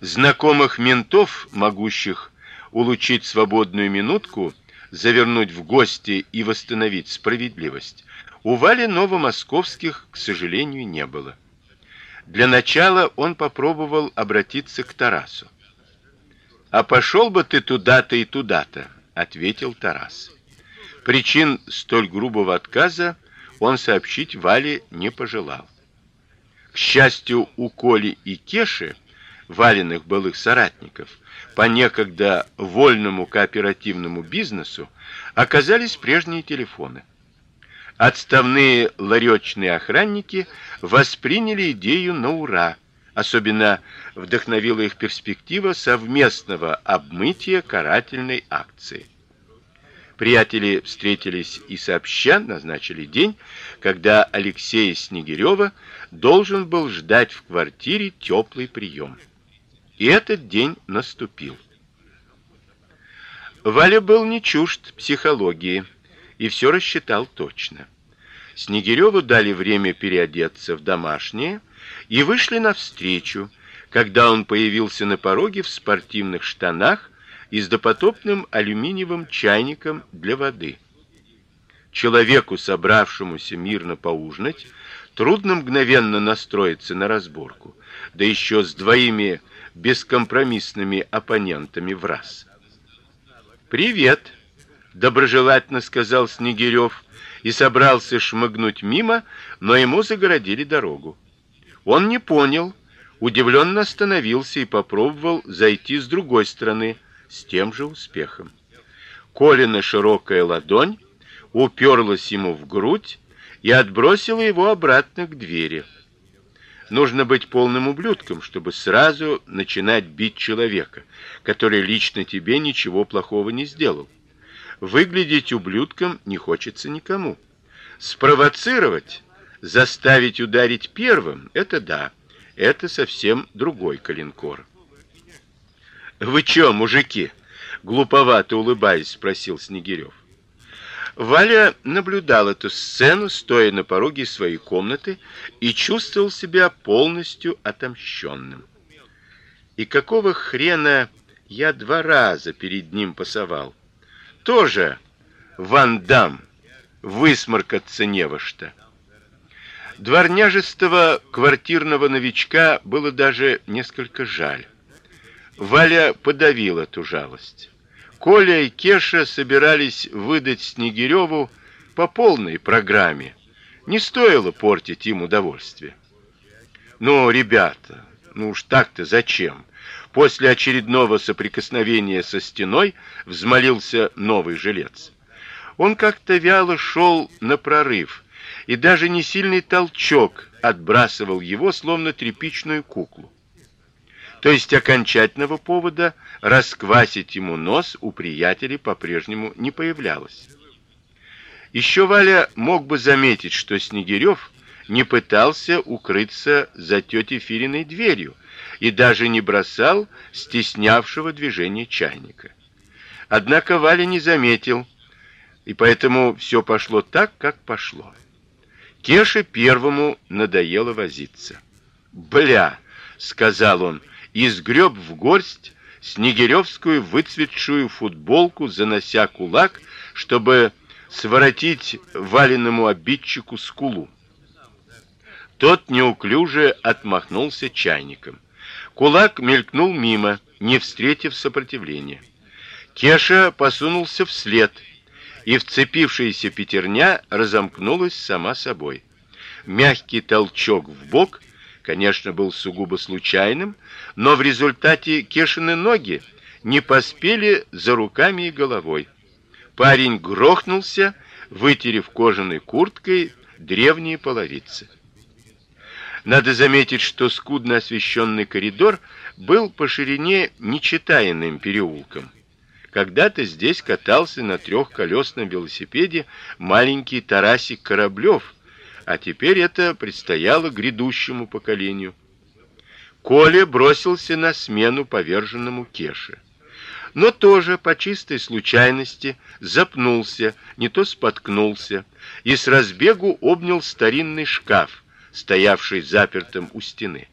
Знакомых ментов, могущих улучить свободную минутку, завернуть в гости и восстановить справедливость, у Вали новомосковских, к сожалению, не было. Для начала он попробовал обратиться к Тарасу. А пошел бы ты туда-то и туда-то, ответил Тарас. Причин столь грубого отказа он сообщить Вале не пожелал. К счастью, у Коли и Кеши, Валиных былых соратников, по некогда вольному кооперативному бизнесу оказались прежние телефоны. Отставные ларечные охранники восприняли идею на ура. Особенно вдохновила их перспектива совместного обмытия карательной акции. Приятели встретились и сообща назначили день, когда Алексея Снегирева должен был ждать в квартире теплый прием. И этот день наступил. Валя был не чужд психологии и все рассчитал точно. Снегиреву дали время переодеться в домашнее и вышли навстречу, когда он появился на пороге в спортивных штанах и с допотопным алюминиевым чайником для воды. Человеку, собравшемуся мирно поужинать, трудно мгновенно настроиться на разборку, да еще с двоими бескомпромиссными оппонентами в раз. Привет, доброжелательно сказал Снегирев и собрался шмыгнуть мимо, но ему загородили дорогу. Он не понял, удивленно остановился и попробовал зайти с другой стороны с тем же успехом. Колина широкая ладонь уперлась ему в грудь и отбросила его обратно к двери. Нужно быть полным ублюдком, чтобы сразу начинать бить человека, который лично тебе ничего плохого не сделал. Выглядеть ублюдком не хочется никому. Спровоцировать, заставить ударить первым это да. Это совсем другой калинкор. Вы что, мужики? глуповато улыбаясь, спросил Снегирев. Валя наблюдал эту сцену, стоя на пороге своей комнаты, и чувствовал себя полностью отомщенным. И какого хрена я два раза перед ним пасовал? Тоже Ван Дам высморкаться не во что. Дворняжестого квартирного новичка было даже несколько жаль. Валя подавила эту жалость. Коля и Кеша собирались выдать Снегиреву по полной программе. Не стоило портить им удовольствие. Ну, ребята, ну уж так-то зачем? После очередного соприкосновения со стеной взмолился новый жилец. Он как-то вяло шел на прорыв, и даже не сильный толчок отбрасывал его словно тряпичную куклу то есть окончательного повода расквасить ему нос у приятелей по-прежнему не появлялось. Еще Валя мог бы заметить, что Снегирев не пытался укрыться за тетей Фириной дверью и даже не бросал стеснявшего движение чайника. Однако Валя не заметил, и поэтому все пошло так, как пошло. Кеше первому надоело возиться. "Бля", сказал он, и сгреб в горсть снегиревскую выцветшую футболку, занося кулак, чтобы своротить валенному обидчику скулу. Тот неуклюже отмахнулся чайником. Кулак мелькнул мимо, не встретив сопротивления. Кеша посунулся вслед, и вцепившаяся пятерня разомкнулась сама собой. Мягкий толчок в бок конечно, был сугубо случайным, но в результате Кешины ноги не поспели за руками и головой. Парень грохнулся, вытерев кожаной курткой древние половицы. Надо заметить, что скудно освещенный коридор был по ширине нечитаемым переулком. Когда-то здесь катался на трехколесном велосипеде маленький Тарасик Кораблёв, а теперь это предстояло грядущему поколению. Коля бросился на смену поверженному Кеше. Но тоже по чистой случайности запнулся, не то споткнулся и с разбегу обнял старинный шкаф, стоявший запертым у стены.